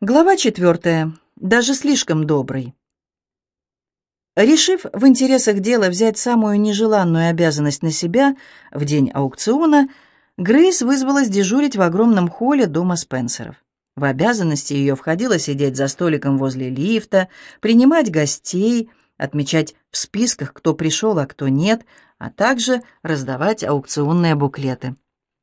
Глава четвертая. Даже слишком добрый. Решив в интересах дела взять самую нежеланную обязанность на себя в день аукциона, Грейс вызвалась дежурить в огромном холле дома Спенсеров. В обязанности ее входило сидеть за столиком возле лифта, принимать гостей, отмечать в списках, кто пришел, а кто нет, а также раздавать аукционные буклеты.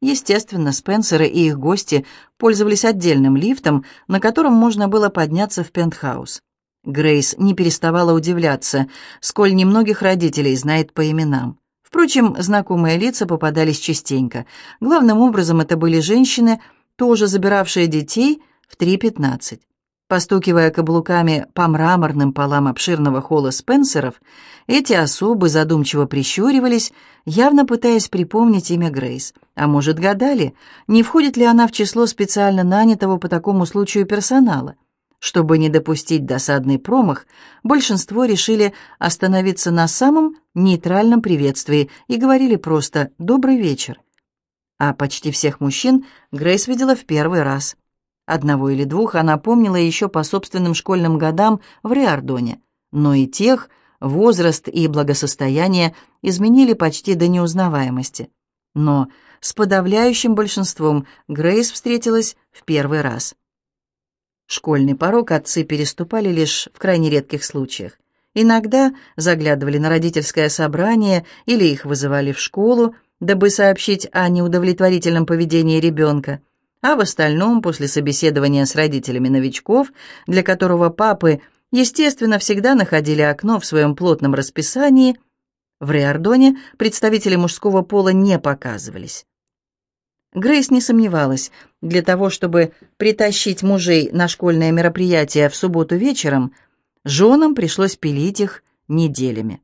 Естественно, Спенсеры и их гости пользовались отдельным лифтом, на котором можно было подняться в пентхаус. Грейс не переставала удивляться, сколь немногих родителей знает по именам. Впрочем, знакомые лица попадались частенько. Главным образом это были женщины, тоже забиравшие детей в 3.15. Постукивая каблуками по мраморным полам обширного холла Спенсеров, эти особы задумчиво прищуривались, явно пытаясь припомнить имя Грейс. А может, гадали, не входит ли она в число специально нанятого по такому случаю персонала. Чтобы не допустить досадный промах, большинство решили остановиться на самом нейтральном приветствии и говорили просто «добрый вечер». А почти всех мужчин Грейс видела в первый раз – Одного или двух она помнила еще по собственным школьным годам в Риардоне, но и тех возраст и благосостояние изменили почти до неузнаваемости. Но с подавляющим большинством Грейс встретилась в первый раз. Школьный порог отцы переступали лишь в крайне редких случаях. Иногда заглядывали на родительское собрание или их вызывали в школу, дабы сообщить о неудовлетворительном поведении ребенка – а в остальном, после собеседования с родителями новичков, для которого папы, естественно, всегда находили окно в своем плотном расписании, в Риордоне представители мужского пола не показывались. Грейс не сомневалась, для того, чтобы притащить мужей на школьное мероприятие в субботу вечером, женам пришлось пилить их неделями.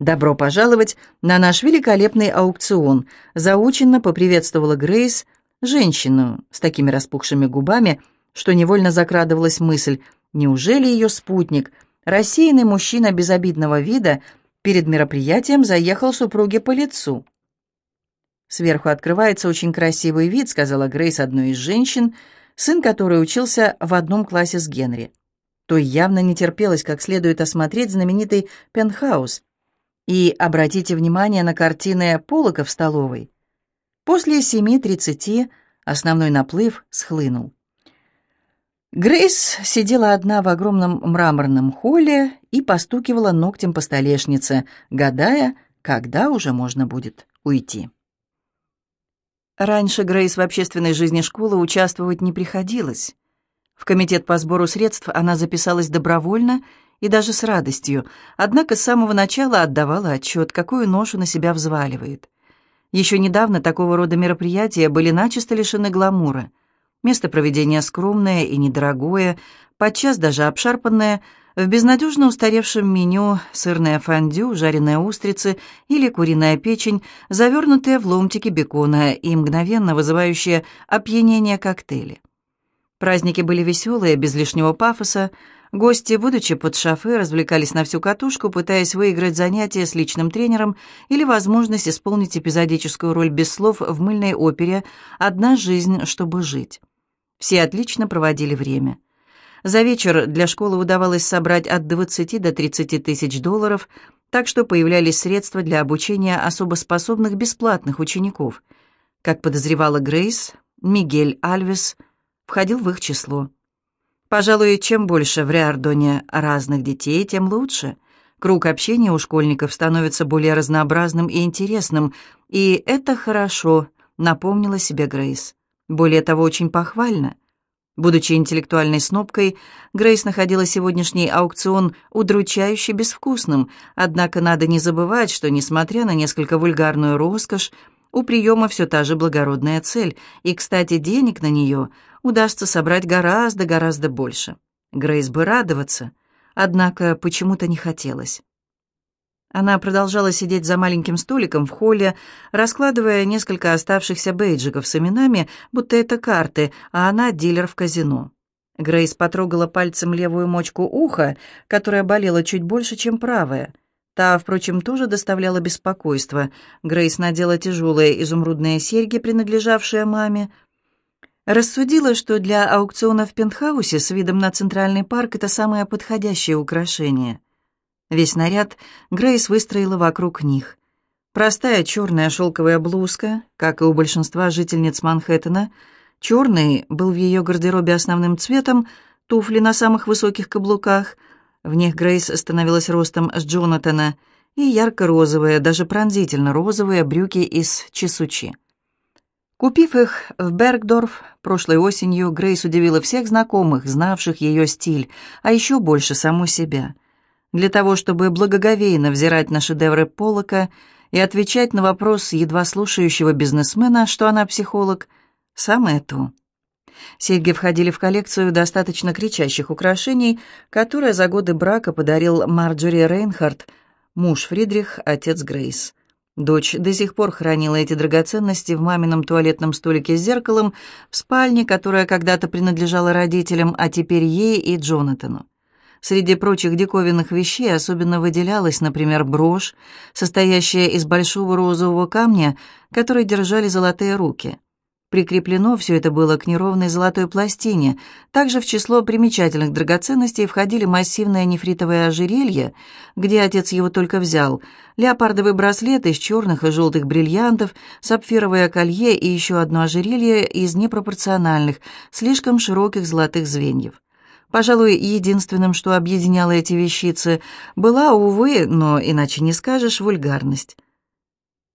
«Добро пожаловать на наш великолепный аукцион», заученно поприветствовала Грейс женщину с такими распухшими губами, что невольно закрадывалась мысль, неужели ее спутник, рассеянный мужчина безобидного вида, перед мероприятием заехал супруге по лицу. «Сверху открывается очень красивый вид», — сказала Грейс одной из женщин, сын которой учился в одном классе с Генри. То явно не терпелось как следует осмотреть знаменитый пентхаус. И обратите внимание на картины Полока в столовой. После 7.30 основной наплыв схлынул. Грейс сидела одна в огромном мраморном холле и постукивала ногтем по столешнице, гадая, когда уже можно будет уйти. Раньше Грейс в общественной жизни школы участвовать не приходилось. В комитет по сбору средств она записалась добровольно и даже с радостью, однако с самого начала отдавала отчет, какую ношу на себя взваливает. Еще недавно такого рода мероприятия были начисто лишены гламура. Место проведения скромное и недорогое, подчас даже обшарпанное, в безнадежно устаревшем меню сырное фондю, жареные устрицы или куриная печень, завернутые в ломтики бекона и мгновенно вызывающие опьянение коктейли. Праздники были веселые, без лишнего пафоса, Гости, будучи под шофе, развлекались на всю катушку, пытаясь выиграть занятия с личным тренером или возможность исполнить эпизодическую роль без слов в мыльной опере «Одна жизнь, чтобы жить». Все отлично проводили время. За вечер для школы удавалось собрать от 20 до 30 тысяч долларов, так что появлялись средства для обучения особо способных бесплатных учеников. Как подозревала Грейс, Мигель Альвес входил в их число. Пожалуй, чем больше в Риардоне разных детей, тем лучше. Круг общения у школьников становится более разнообразным и интересным, и это хорошо, напомнила себе Грейс. Более того, очень похвально. Будучи интеллектуальной снопкой, Грейс находила сегодняшний аукцион удручающе безвкусным, однако надо не забывать, что, несмотря на несколько вульгарную роскошь, у приема все та же благородная цель, и, кстати, денег на нее удастся собрать гораздо-гораздо больше. Грейс бы радоваться, однако почему-то не хотелось. Она продолжала сидеть за маленьким столиком в холле, раскладывая несколько оставшихся бейджиков с именами, будто это карты, а она дилер в казино. Грейс потрогала пальцем левую мочку уха, которая болела чуть больше, чем правая. Та, впрочем, тоже доставляла беспокойство. Грейс надела тяжелые изумрудные серьги, принадлежавшие маме. Рассудила, что для аукциона в пентхаусе с видом на Центральный парк это самое подходящее украшение. Весь наряд Грейс выстроила вокруг них. Простая черная шелковая блузка, как и у большинства жительниц Манхэттена, черный был в ее гардеробе основным цветом, туфли на самых высоких каблуках, в них Грейс становилась ростом с Джонатана, и ярко-розовые, даже пронзительно розовые брюки из чесучи. Купив их в Бергдорф прошлой осенью, Грейс удивила всех знакомых, знавших ее стиль, а еще больше саму себя. Для того, чтобы благоговейно взирать на шедевры Поллока и отвечать на вопрос едва слушающего бизнесмена, что она психолог, самое то. Серьги входили в коллекцию достаточно кричащих украшений, которые за годы брака подарил Марджори Рейнхард, муж Фридрих, отец Грейс. Дочь до сих пор хранила эти драгоценности в мамином туалетном столике с зеркалом в спальне, которая когда-то принадлежала родителям, а теперь ей и Джонатану. Среди прочих диковинных вещей особенно выделялась, например, брошь, состоящая из большого розового камня, который держали золотые руки — Прикреплено все это было к неровной золотой пластине. Также в число примечательных драгоценностей входили массивное нефритовое ожерелье, где отец его только взял, леопардовый браслет из черных и желтых бриллиантов, сапфировое колье и еще одно ожерелье из непропорциональных, слишком широких золотых звеньев. Пожалуй, единственным, что объединяло эти вещицы, была, увы, но иначе не скажешь, вульгарность.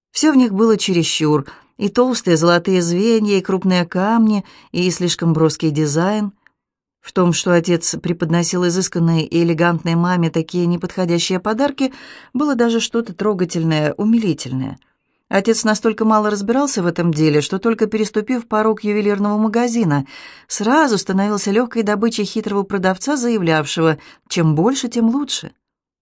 Все в них было чересчур — и толстые золотые звенья, и крупные камни, и слишком броский дизайн. В том, что отец преподносил изысканной и элегантной маме такие неподходящие подарки, было даже что-то трогательное, умилительное. Отец настолько мало разбирался в этом деле, что только переступив порог ювелирного магазина, сразу становился легкой добычей хитрого продавца, заявлявшего «чем больше, тем лучше».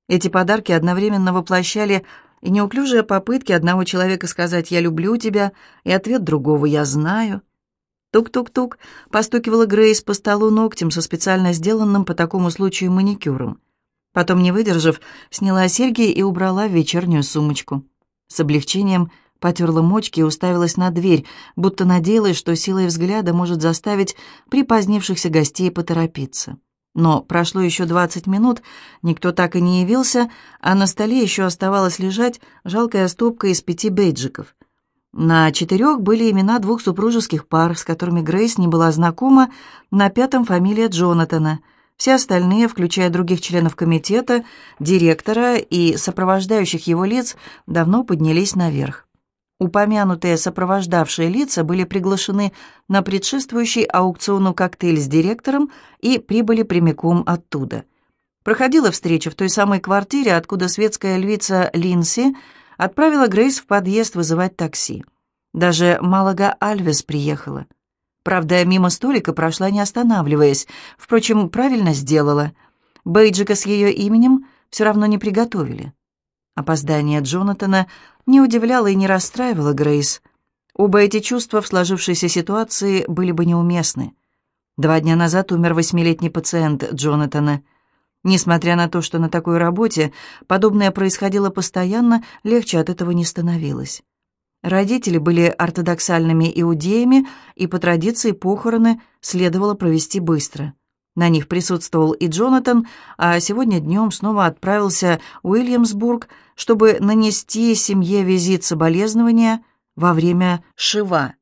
Эти подарки одновременно воплощали и неуклюжие попытки одного человека сказать «я люблю тебя» и ответ другого «я знаю». Тук-тук-тук, постукивала Грейс по столу ногтем со специально сделанным по такому случаю маникюром. Потом, не выдержав, сняла серьги и убрала в вечернюю сумочку. С облегчением потерла мочки и уставилась на дверь, будто надеялась, что силой взгляда может заставить припозднившихся гостей поторопиться. Но прошло еще двадцать минут, никто так и не явился, а на столе еще оставалась лежать жалкая стопка из пяти бейджиков. На четырех были имена двух супружеских пар, с которыми Грейс не была знакома, на пятом фамилия Джонатана. Все остальные, включая других членов комитета, директора и сопровождающих его лиц, давно поднялись наверх. Упомянутые сопровождавшие лица были приглашены на предшествующий аукциону коктейль с директором и прибыли прямиком оттуда. Проходила встреча в той самой квартире, откуда светская львица Линси отправила Грейс в подъезд вызывать такси. Даже Малага Альвес приехала. Правда, мимо столика прошла, не останавливаясь. Впрочем, правильно сделала. Бейджика с ее именем все равно не приготовили. Опоздание Джонатана не удивляло и не расстраивало Грейс. Оба эти чувства в сложившейся ситуации были бы неуместны. Два дня назад умер восьмилетний пациент Джонатана. Несмотря на то, что на такой работе подобное происходило постоянно, легче от этого не становилось. Родители были ортодоксальными иудеями, и по традиции похороны следовало провести быстро – на них присутствовал и Джонатан, а сегодня днем снова отправился в Уильямсбург, чтобы нанести семье визит соболезнования во время Шива.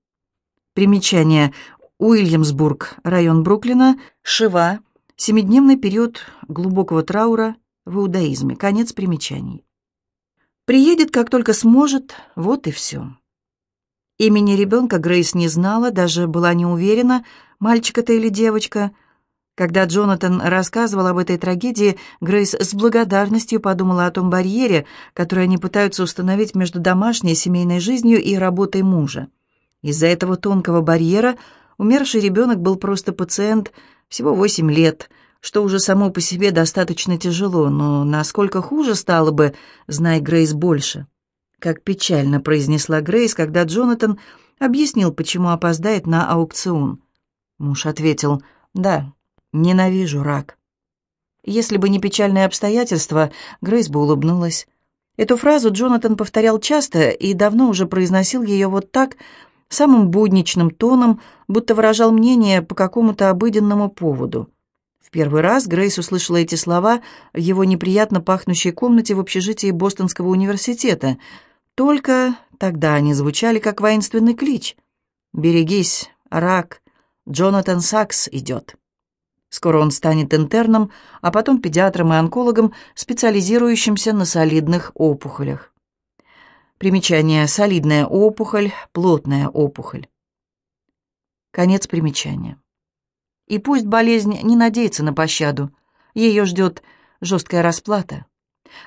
Примечание. Уильямсбург, район Бруклина, Шива, семидневный период глубокого траура в иудаизме. Конец примечаний. Приедет, как только сможет, вот и все. Имени ребенка Грейс не знала, даже была не уверена, мальчик это или девочка – когда Джонатан рассказывал об этой трагедии, Грейс с благодарностью подумала о том барьере, который они пытаются установить между домашней семейной жизнью и работой мужа. Из-за этого тонкого барьера умерший ребенок был просто пациент всего 8 лет, что уже само по себе достаточно тяжело, но насколько хуже стало бы, зная Грейс больше. Как печально произнесла Грейс, когда Джонатан объяснил, почему опоздает на аукцион. Муж ответил «Да, Ненавижу рак. Если бы не печальные обстоятельства, Грейс бы улыбнулась. Эту фразу Джонатан повторял часто и давно уже произносил ее вот так, самым будничным тоном, будто выражал мнение по какому-то обыденному поводу. В первый раз Грейс услышала эти слова в его неприятно пахнущей комнате в общежитии Бостонского университета. Только тогда они звучали как воинственный клич. «Берегись, рак, Джонатан Сакс идет». Скоро он станет интерном, а потом педиатром и онкологом, специализирующимся на солидных опухолях. Примечание «солидная опухоль», «плотная опухоль». Конец примечания. И пусть болезнь не надеется на пощаду, ее ждет жесткая расплата.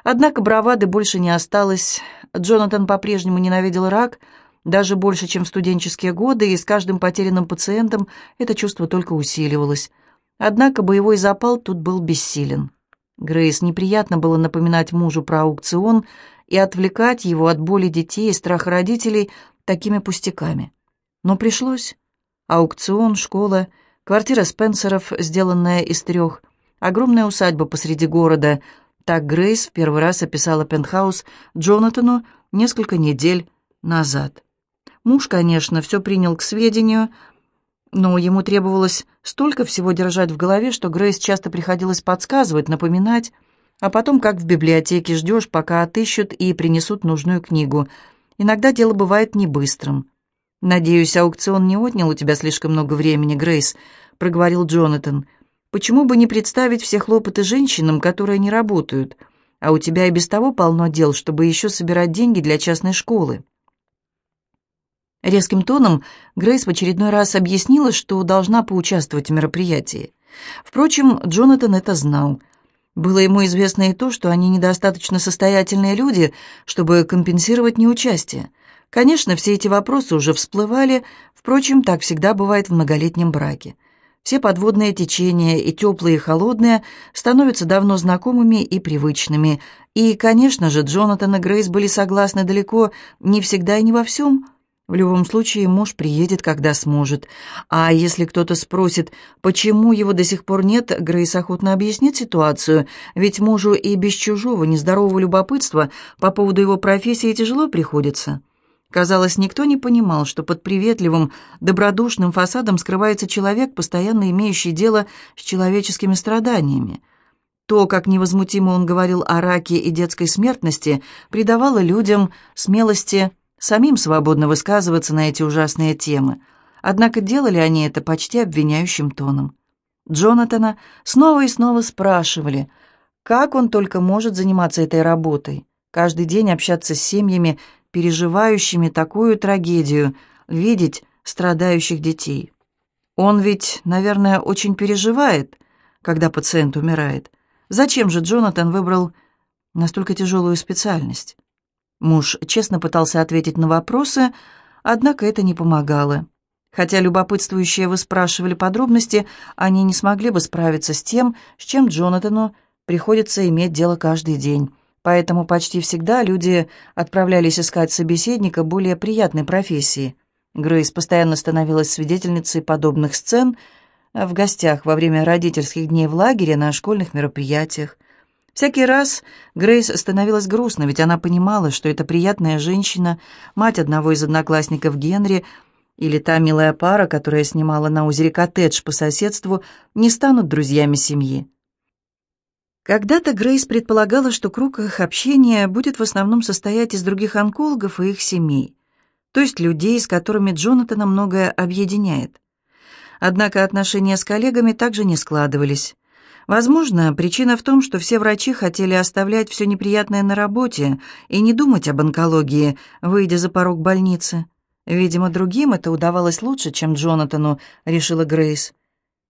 Однако бравады больше не осталось. Джонатан по-прежнему ненавидел рак, даже больше, чем в студенческие годы, и с каждым потерянным пациентом это чувство только усиливалось – Однако боевой запал тут был бессилен. Грейс неприятно было напоминать мужу про аукцион и отвлекать его от боли детей и страха родителей такими пустяками. Но пришлось. Аукцион, школа, квартира Спенсеров, сделанная из трех, огромная усадьба посреди города. Так Грейс в первый раз описала пентхаус Джонатану несколько недель назад. Муж, конечно, все принял к сведению, но ему требовалось столько всего держать в голове, что Грейс часто приходилось подсказывать, напоминать, а потом, как в библиотеке, ждешь, пока отыщут и принесут нужную книгу. Иногда дело бывает не быстрым. «Надеюсь, аукцион не отнял у тебя слишком много времени, Грейс», — проговорил Джонатан. «Почему бы не представить все хлопоты женщинам, которые не работают? А у тебя и без того полно дел, чтобы еще собирать деньги для частной школы». Резким тоном Грейс в очередной раз объяснила, что должна поучаствовать в мероприятии. Впрочем, Джонатан это знал. Было ему известно и то, что они недостаточно состоятельные люди, чтобы компенсировать неучастие. Конечно, все эти вопросы уже всплывали, впрочем, так всегда бывает в многолетнем браке. Все подводные течения, и теплые, и холодные, становятся давно знакомыми и привычными. И, конечно же, Джонатан и Грейс были согласны далеко не всегда и не во всем – в любом случае, муж приедет, когда сможет. А если кто-то спросит, почему его до сих пор нет, Грейс охотно объяснит ситуацию, ведь мужу и без чужого нездорового любопытства по поводу его профессии тяжело приходится. Казалось, никто не понимал, что под приветливым, добродушным фасадом скрывается человек, постоянно имеющий дело с человеческими страданиями. То, как невозмутимо он говорил о раке и детской смертности, придавало людям смелости самим свободно высказываться на эти ужасные темы, однако делали они это почти обвиняющим тоном. Джонатана снова и снова спрашивали, как он только может заниматься этой работой, каждый день общаться с семьями, переживающими такую трагедию, видеть страдающих детей. Он ведь, наверное, очень переживает, когда пациент умирает. Зачем же Джонатан выбрал настолько тяжелую специальность? Муж честно пытался ответить на вопросы, однако это не помогало. Хотя любопытствующие выспрашивали подробности, они не смогли бы справиться с тем, с чем Джонатану приходится иметь дело каждый день. Поэтому почти всегда люди отправлялись искать собеседника более приятной профессии. Грейс постоянно становилась свидетельницей подобных сцен в гостях во время родительских дней в лагере на школьных мероприятиях. Всякий раз Грейс становилась грустно, ведь она понимала, что эта приятная женщина, мать одного из одноклассников Генри, или та милая пара, которая снимала на озере коттедж по соседству, не станут друзьями семьи. Когда-то Грейс предполагала, что круг их общения будет в основном состоять из других онкологов и их семей, то есть людей, с которыми Джонатана многое объединяет. Однако отношения с коллегами также не складывались. Возможно, причина в том, что все врачи хотели оставлять все неприятное на работе и не думать об онкологии, выйдя за порог больницы. Видимо, другим это удавалось лучше, чем Джонатану, решила Грейс.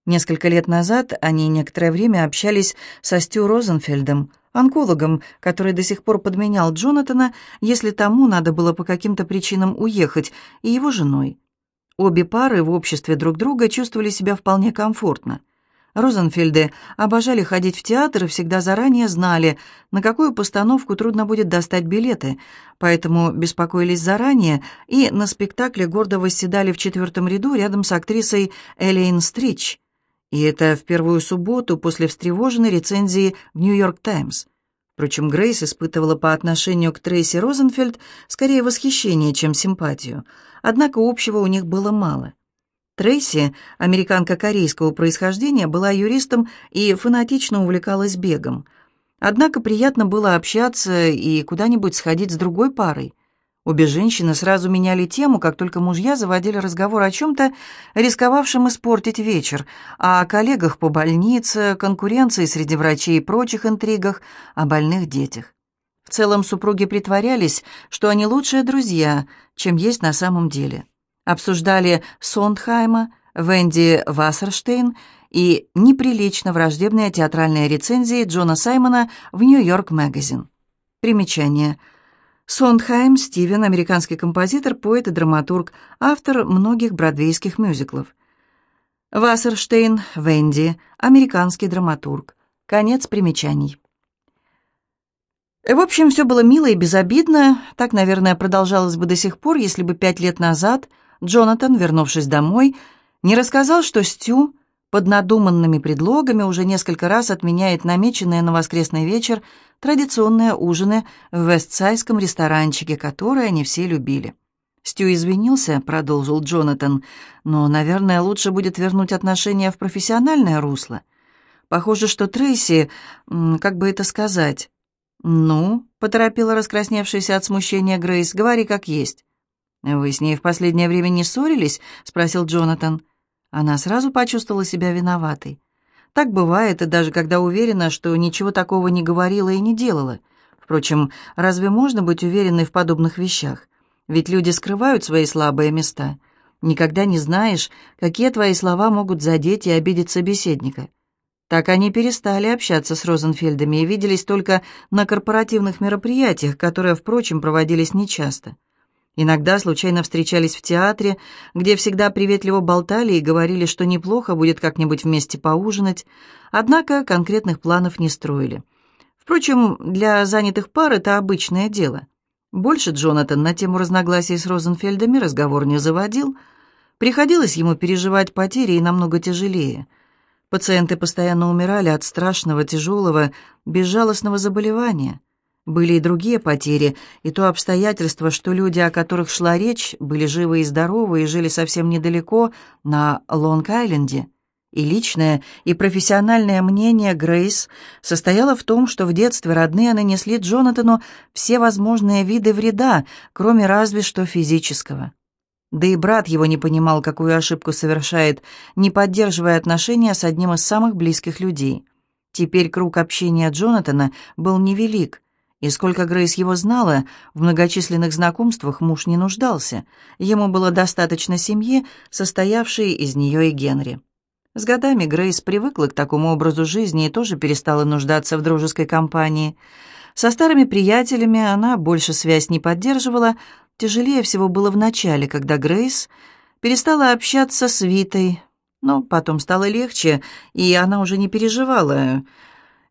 Несколько лет назад они некоторое время общались со Стю Розенфельдом, онкологом, который до сих пор подменял Джонатана, если тому надо было по каким-то причинам уехать, и его женой. Обе пары в обществе друг друга чувствовали себя вполне комфортно. Розенфельды обожали ходить в театр и всегда заранее знали, на какую постановку трудно будет достать билеты, поэтому беспокоились заранее и на спектакле гордо восседали в четвертом ряду рядом с актрисой Элейн Стрич. И это в первую субботу после встревоженной рецензии в «Нью-Йорк Таймс». Впрочем, Грейс испытывала по отношению к Трейси Розенфельд скорее восхищение, чем симпатию. Однако общего у них было мало. Трейси, американка корейского происхождения, была юристом и фанатично увлекалась бегом. Однако приятно было общаться и куда-нибудь сходить с другой парой. Обе женщины сразу меняли тему, как только мужья заводили разговор о чем-то, рисковавшем испортить вечер, о коллегах по больнице, конкуренции среди врачей и прочих интригах, о больных детях. В целом супруги притворялись, что они лучшие друзья, чем есть на самом деле. Обсуждали Сондхайма, Венди Вассерштейн и неприлично враждебные театральные рецензии Джона Саймона в «Нью-Йорк Магазин». Примечание – Сондхайм Стивен, американский композитор, поэт и драматург, автор многих бродвейских мюзиклов. Вассерштейн Венди, американский драматург. Конец примечаний. В общем, все было мило и безобидно. Так, наверное, продолжалось бы до сих пор, если бы пять лет назад Джонатан, вернувшись домой, не рассказал, что Стю под надуманными предлогами уже несколько раз отменяет намеченные на воскресный вечер традиционные ужины в вестсайском ресторанчике, которые они все любили. «Стю извинился», — продолжил Джонатан, «но, наверное, лучше будет вернуть отношения в профессиональное русло. Похоже, что Трейси, как бы это сказать...» «Ну», — поторопила раскрасневшаяся от смущения Грейс, — «говори как есть». «Вы с ней в последнее время не ссорились?» — спросил Джонатан. Она сразу почувствовала себя виноватой. Так бывает, и даже когда уверена, что ничего такого не говорила и не делала. Впрочем, разве можно быть уверенной в подобных вещах? Ведь люди скрывают свои слабые места. Никогда не знаешь, какие твои слова могут задеть и обидеть собеседника. Так они перестали общаться с Розенфельдами и виделись только на корпоративных мероприятиях, которые, впрочем, проводились нечасто. Иногда случайно встречались в театре, где всегда приветливо болтали и говорили, что неплохо будет как-нибудь вместе поужинать, однако конкретных планов не строили. Впрочем, для занятых пар это обычное дело. Больше Джонатан на тему разногласий с Розенфельдами разговор не заводил. Приходилось ему переживать потери и намного тяжелее. Пациенты постоянно умирали от страшного, тяжелого, безжалостного заболевания – были и другие потери, и то обстоятельство, что люди, о которых шла речь, были живы и здоровы и жили совсем недалеко, на Лонг-Айленде. И личное, и профессиональное мнение Грейс состояло в том, что в детстве родные нанесли Джонатану все возможные виды вреда, кроме разве что физического. Да и брат его не понимал, какую ошибку совершает, не поддерживая отношения с одним из самых близких людей. Теперь круг общения Джонатана был невелик – и сколько Грейс его знала, в многочисленных знакомствах муж не нуждался. Ему было достаточно семьи, состоявшей из нее и Генри. С годами Грейс привыкла к такому образу жизни и тоже перестала нуждаться в дружеской компании. Со старыми приятелями она больше связь не поддерживала. Тяжелее всего было в начале, когда Грейс перестала общаться с Витой, но потом стало легче, и она уже не переживала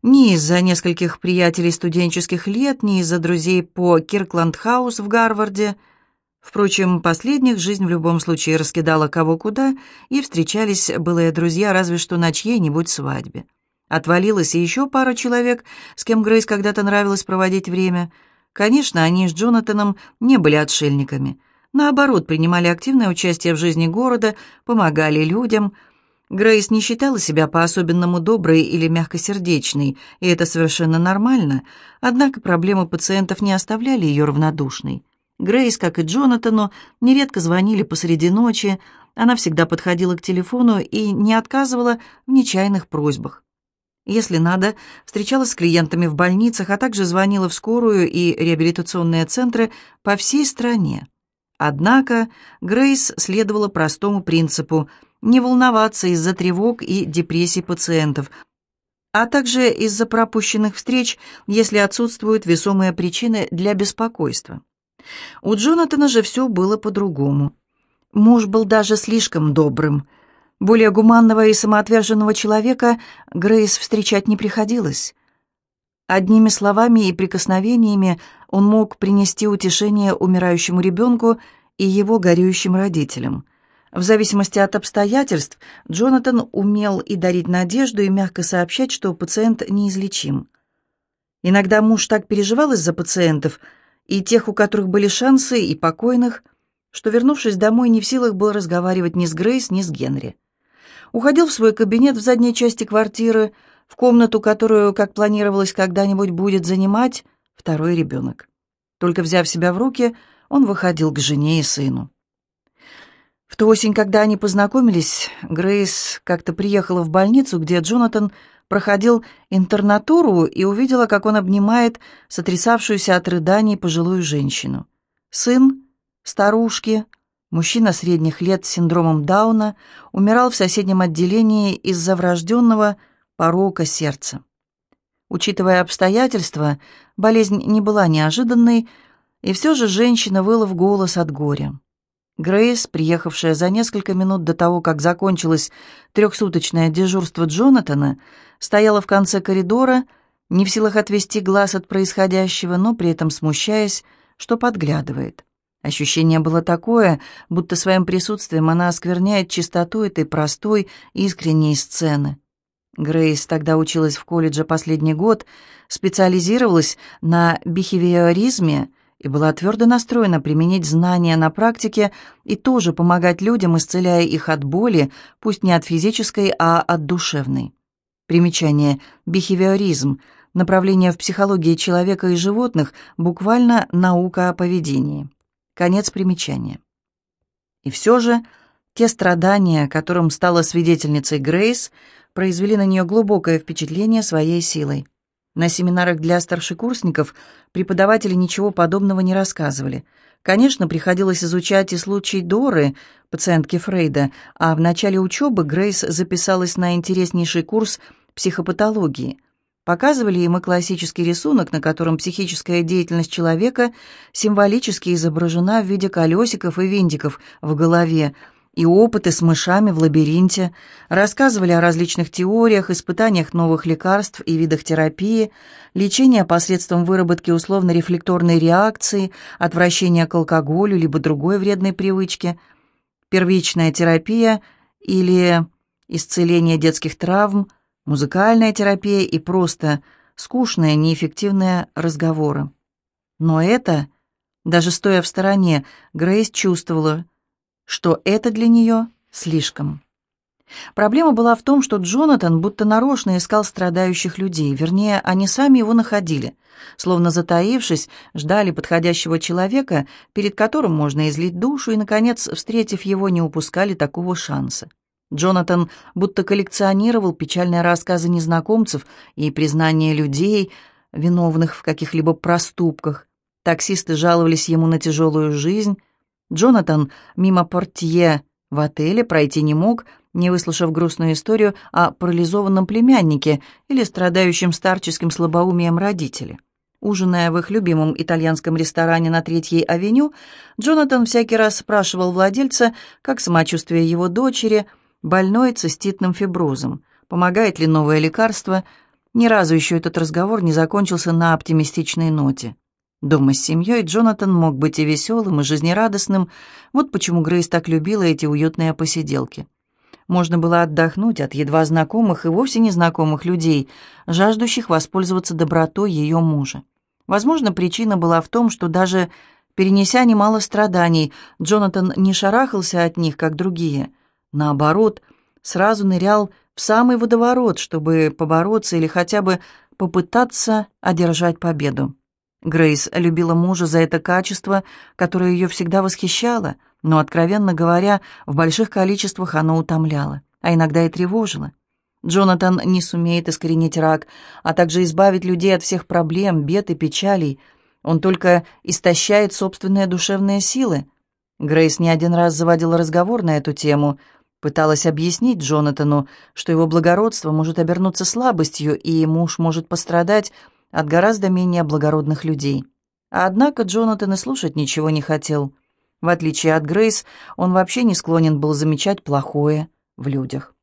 ни из-за нескольких приятелей студенческих лет, ни из-за друзей по Киркланд-хаус в Гарварде. Впрочем, последних жизнь в любом случае раскидала кого куда, и встречались былые друзья разве что на чьей-нибудь свадьбе. Отвалилась и еще пара человек, с кем Грейс когда-то нравилось проводить время. Конечно, они с Джонатаном не были отшельниками. Наоборот, принимали активное участие в жизни города, помогали людям – Грейс не считала себя по-особенному доброй или мягкосердечной, и это совершенно нормально, однако проблемы пациентов не оставляли ее равнодушной. Грейс, как и Джонатану, нередко звонили посреди ночи, она всегда подходила к телефону и не отказывала в нечаянных просьбах. Если надо, встречалась с клиентами в больницах, а также звонила в скорую и реабилитационные центры по всей стране. Однако Грейс следовала простому принципу – не волноваться из-за тревог и депрессий пациентов, а также из-за пропущенных встреч, если отсутствуют весомые причины для беспокойства. У Джонатана же все было по-другому. Муж был даже слишком добрым. Более гуманного и самоотверженного человека Грейс встречать не приходилось. Одними словами и прикосновениями он мог принести утешение умирающему ребенку и его горюющим родителям – в зависимости от обстоятельств, Джонатан умел и дарить надежду, и мягко сообщать, что пациент неизлечим. Иногда муж так переживал из-за пациентов, и тех, у которых были шансы, и покойных, что, вернувшись домой, не в силах был разговаривать ни с Грейс, ни с Генри. Уходил в свой кабинет в задней части квартиры, в комнату, которую, как планировалось, когда-нибудь будет занимать второй ребенок. Только взяв себя в руки, он выходил к жене и сыну. В ту осень, когда они познакомились, Грейс как-то приехала в больницу, где Джонатан проходил интернатуру и увидела, как он обнимает сотрясавшуюся от рыданий пожилую женщину. Сын, старушки, мужчина средних лет с синдромом Дауна, умирал в соседнем отделении из-за врожденного порока сердца. Учитывая обстоятельства, болезнь не была неожиданной, и все же женщина выла в голос от горя. Грейс, приехавшая за несколько минут до того, как закончилось трехсуточное дежурство Джонатана, стояла в конце коридора, не в силах отвести глаз от происходящего, но при этом смущаясь, что подглядывает. Ощущение было такое, будто своим присутствием она оскверняет чистоту этой простой, искренней сцены. Грейс тогда училась в колледже последний год, специализировалась на бихевиоризме и была твердо настроена применить знания на практике и тоже помогать людям, исцеляя их от боли, пусть не от физической, а от душевной. Примечание. Бихевиоризм. Направление в психологии человека и животных, буквально наука о поведении. Конец примечания. И все же те страдания, которым стала свидетельницей Грейс, произвели на нее глубокое впечатление своей силой. На семинарах для старшекурсников преподаватели ничего подобного не рассказывали. Конечно, приходилось изучать и случай Доры, пациентки Фрейда, а в начале учебы Грейс записалась на интереснейший курс психопатологии. Показывали ему классический рисунок, на котором психическая деятельность человека символически изображена в виде колесиков и винтиков в голове – и опыты с мышами в лабиринте, рассказывали о различных теориях, испытаниях новых лекарств и видах терапии, лечения посредством выработки условно-рефлекторной реакции, отвращения к алкоголю либо другой вредной привычке, первичная терапия или исцеление детских травм, музыкальная терапия и просто скучные, неэффективные разговоры. Но это, даже стоя в стороне, Грейс чувствовала – что это для нее слишком. Проблема была в том, что Джонатан будто нарочно искал страдающих людей, вернее, они сами его находили, словно затаившись, ждали подходящего человека, перед которым можно излить душу, и, наконец, встретив его, не упускали такого шанса. Джонатан будто коллекционировал печальные рассказы незнакомцев и признания людей, виновных в каких-либо проступках. Таксисты жаловались ему на тяжелую жизнь, Джонатан мимо портье в отеле пройти не мог, не выслушав грустную историю о парализованном племяннике или страдающем старческим слабоумием родителе. Ужиная в их любимом итальянском ресторане на Третьей авеню, Джонатан всякий раз спрашивал владельца, как самочувствие его дочери, больной циститным фиброзом, помогает ли новое лекарство. Ни разу еще этот разговор не закончился на оптимистичной ноте. Дома с семьей Джонатан мог быть и веселым, и жизнерадостным. Вот почему Грейс так любила эти уютные посиделки. Можно было отдохнуть от едва знакомых и вовсе незнакомых людей, жаждущих воспользоваться добротой ее мужа. Возможно, причина была в том, что даже перенеся немало страданий, Джонатан не шарахался от них, как другие. Наоборот, сразу нырял в самый водоворот, чтобы побороться или хотя бы попытаться одержать победу. Грейс любила мужа за это качество, которое ее всегда восхищало, но, откровенно говоря, в больших количествах оно утомляло, а иногда и тревожило. Джонатан не сумеет искоренить рак, а также избавить людей от всех проблем, бед и печалей. Он только истощает собственные душевные силы. Грейс не один раз заводила разговор на эту тему, пыталась объяснить Джонатану, что его благородство может обернуться слабостью, и муж может пострадать, от гораздо менее благородных людей. Однако Джонатан и слушать ничего не хотел. В отличие от Грейс, он вообще не склонен был замечать плохое в людях.